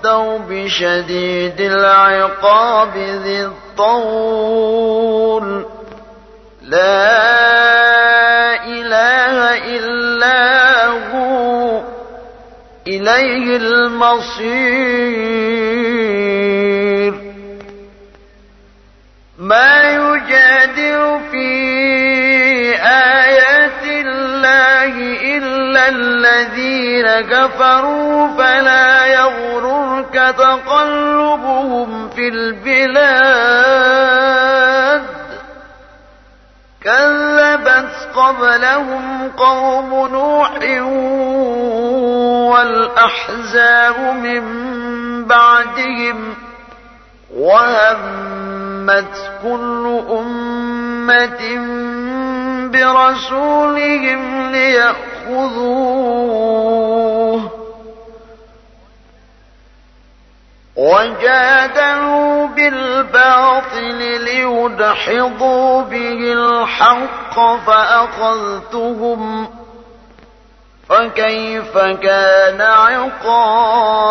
التوب شديد العقاب ذي الطول. لا إله إلا هو. إليه المصير. ما يجادل الذين كفروا فلا يغررك تقلبهم في البلاد. كذبت قبلهم قوم نوح والأحزاب من بعدهم وهمت كل أمة برسولهم ليأخذوه وجادلوا بالباطل ليدحضوا به الحق فأخذتهم فكيف كان عقاب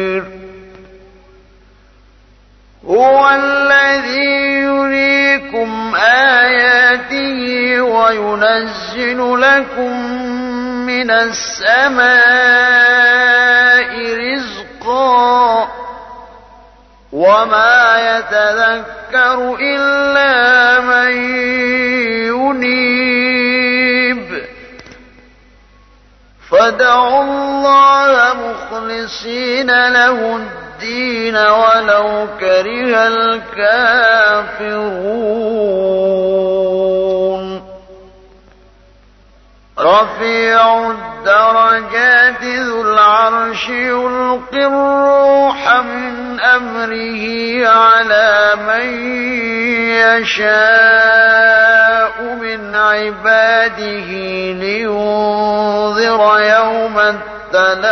هو الذي يريكم آياته وينزل لكم من السماء رزقا وما يتذكر إلا من ينيب. فدعوا الله مخلصين له الدين ولو كره الكافرون. رفيع الدرجات ذو العرش يلقي الروح من أمره على من يشاء من عباده لينذر يوم التلاق.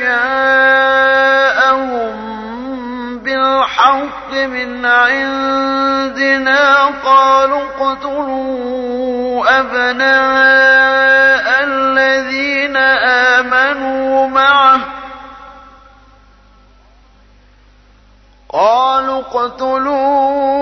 جاءهم بالحق من عندنا قالوا اقتلوا أبناء الذين آمنوا معه. قالوا اقتلوا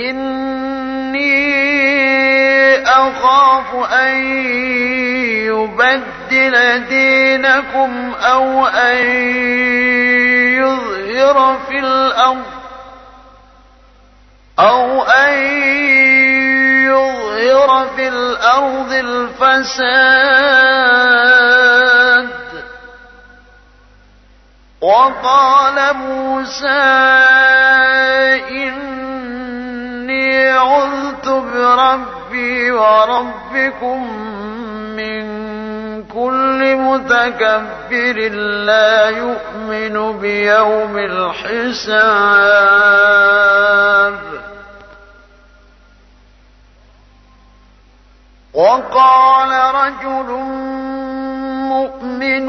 إني أخاف أن يبدل دينكم أو أن يظهر في الأرض أو أن يظهر في الأرض الفساد. وقال موسى إني عذت بربي وربكم من كل متكبر لا يؤمن بيوم الحساب. وقال رجل مؤمن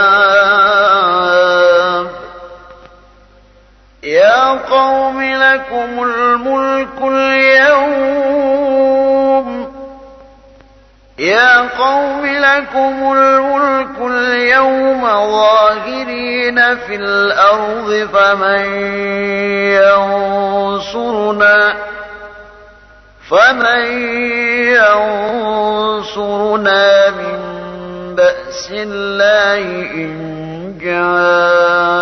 لكم الملك اليوم. يا قوم لكم الملك اليوم ظاهرين في الأرض فمن ينصرنا؟ فمن ينصرنا من بأس الله إن جاءنا؟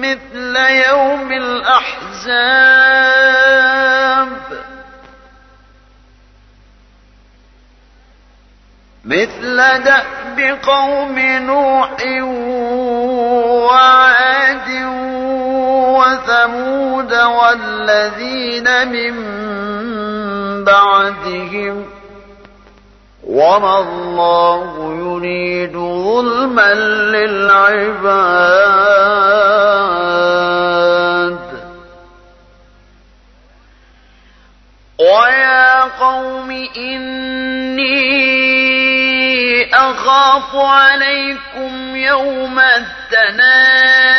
مثل يوم الأحزاب. مثل دأب قوم نوح وعاد وثمود والذين من بعدهم وما الله يريد ظلما للعباد ويا قوم إني أخاف عليكم يوم التناد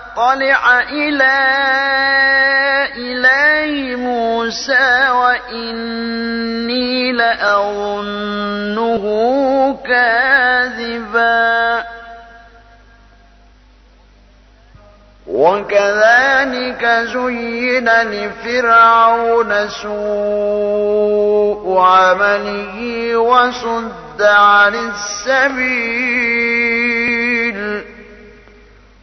إلى إله موسى وإني لأظنه كاذبا. وكذلك زين لفرعون سوء عمله وصد عن السبيل.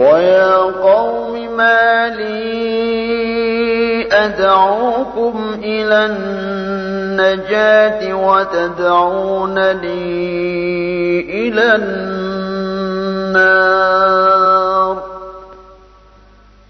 ويا قوم ما لي أدعوكم إلى النجاة وتدعونني إلى النار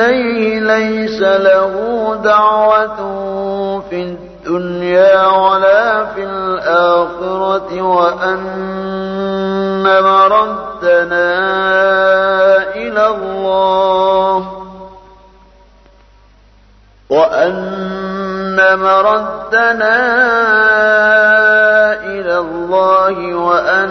إليه ليس له دعوة في الدنيا ولا في الآخرة وأن مردنا إلى الله وأن مردنا إلى الله وأن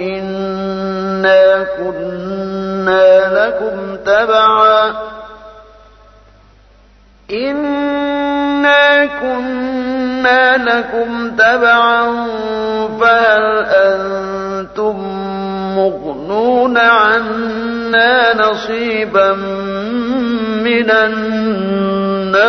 إنا كنا لكم تبعا. إنا كنا لكم تبعا فهل أنتم مغنون عنا نصيبا من النار؟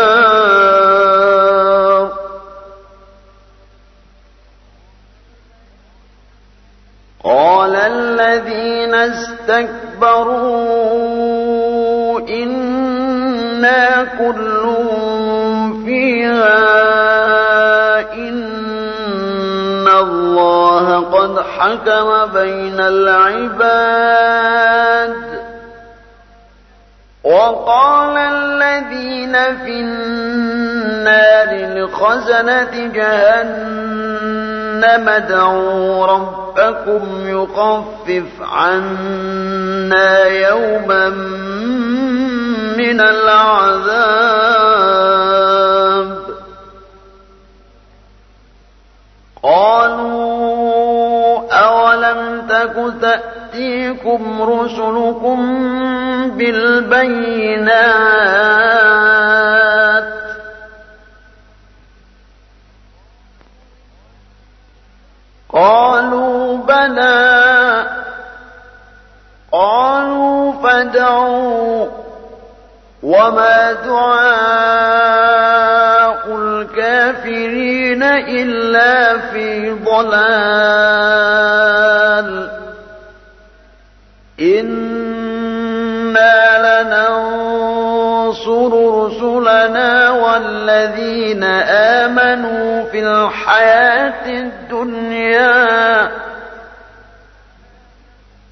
قال الذين استكبروا إنا كل فيها إن الله قد حكم بين العباد. وقال الذين في النار لخزنة جهنم ادعوا ربكم يخفف عنا يوما من العذاب. قالوا أولم تك تأتيكم رسلكم بالبينات؟ قالوا بلى قالوا فادعوا وما دعاء الكافرين إلا في ضلال. إنا لننصر رسلنا والذين آمنوا في الحياة الدنيا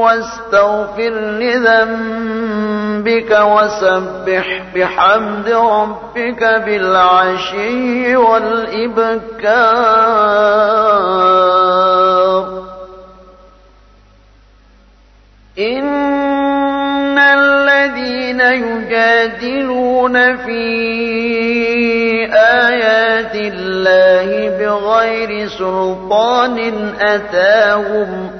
واستغفر لذنبك وسبح بحمد ربك بالعشي والإبكار. إن الذين يجادلون في آيات الله بغير سلطان أتاهم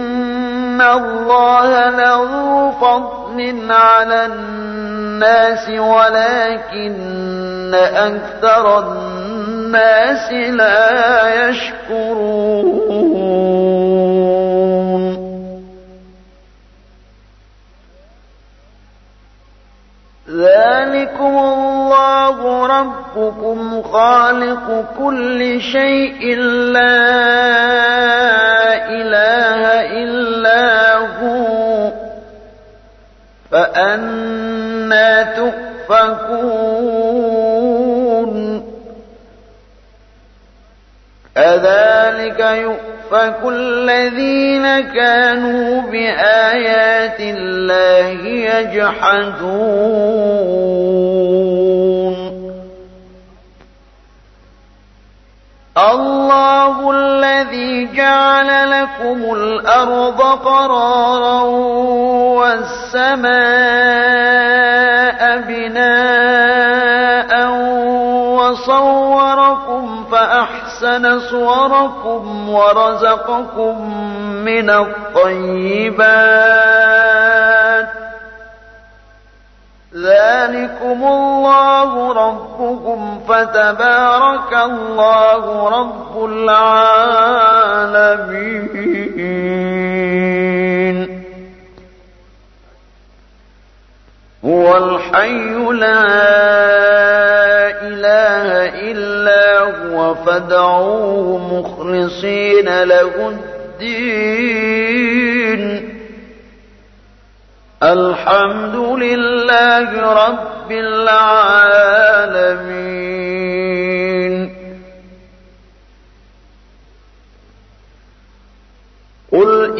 الله له فضل على الناس ولكن أكثر الناس لا يشكرون ذلكم الله ربكم خالق كل شيء لا إله إلا هو فأنا تؤفكون كذلك يؤفك الذين كانوا بآيات الله يجحدون الله الذي جعل لكم الأرض قرارا والسماء فأحسن صوركم ورزقكم من الطيبات. ذلكم الله ربكم فتبارك الله رب العالمين. هو الحي لا إله إلا هو فادعوه مخلصين له الدين. الحمد لله رب العالمين. قل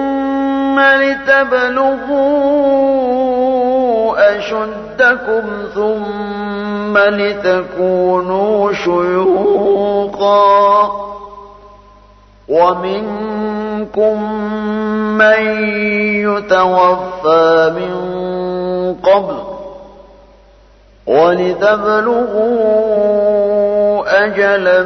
ثم لتبلغوا أشدكم ثم لتكونوا شيوخا ومنكم من يتوفى من قبل ولتبلغوا أجلا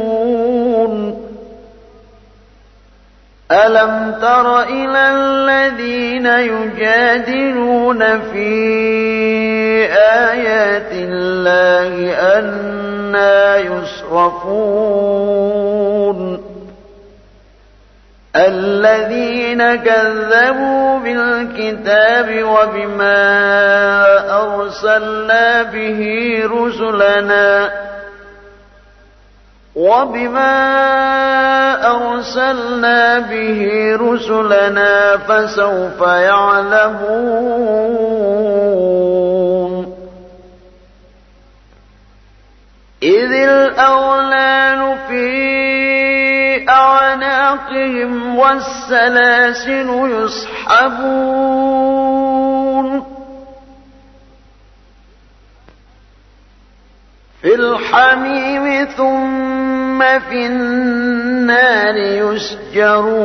ألم تر إلى الذين يجادلون في آيات الله أنا يصرفون الذين كذبوا بالكتاب وبما أرسلنا به رسلنا وبما أرسلنا به رسلنا فسوف يعلمون. إذ الأغلال في أعناقهم والسلاسل يسحبون. في الحميم ثم في النار يسجرون.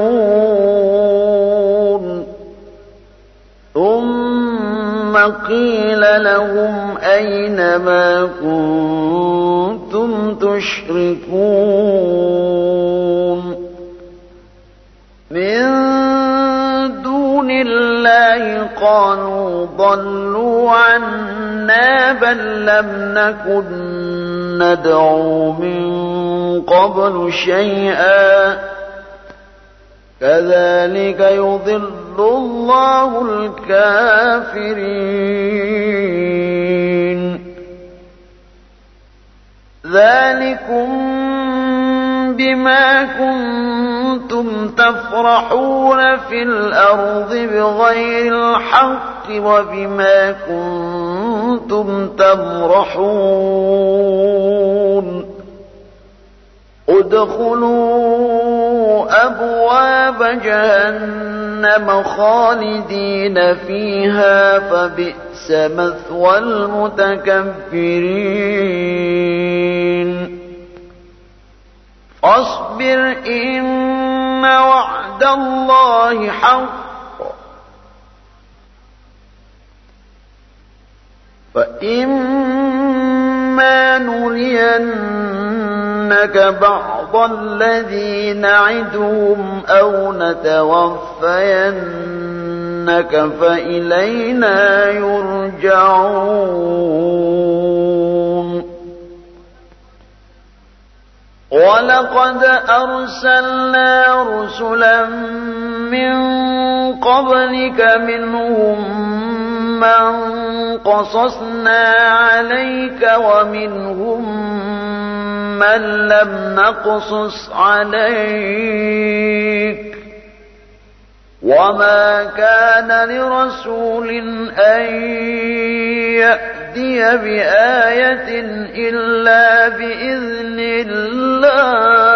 ثم قيل لهم أين ما كنتم تشركون. من دون الله قالوا ضلوا عنا بل لم نكن ندعو من قبل شيئا كذلك يضل الله الكافرين ذلكم بما كنتم تفرحون في الأرض بغير الحق وبما كنتم تمرحون. ادخلوا أبواب جهنم خالدين فيها فبئس مثوى المتكبرين. فاصبر إن وعد الله حق. فإما نرينك بعض الذي نعدهم أو نتوفينك فإلينا يرجعون ولقد أرسلنا رسلا من قبلك منهم من قصصنا عليك ومنهم من لم نقصص عليك وما كان لرسول أن يأتي بآية إلا بإذن الله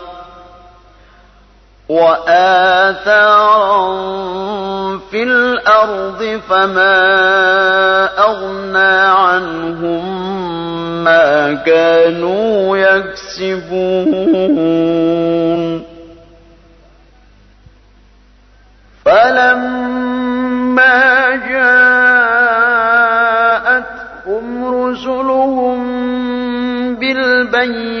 وآثارا في الأرض فما أغنى عنهم ما كانوا يكسبون. فلما جاءتهم رسلهم بالبينات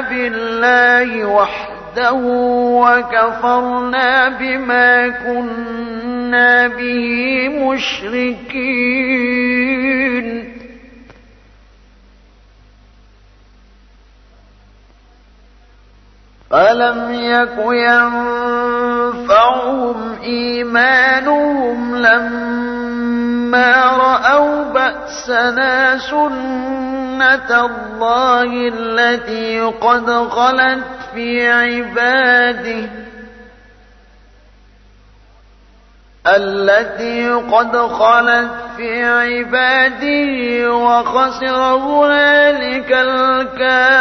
بالله وحده وكفرنا بما كنا به مشركين. فلم يك ينفعهم إيمانهم لما رأوا بأسنا سنة الله التي قد خلت في عباده التي قد خلت في عباده وخسر هنالك الكافرون.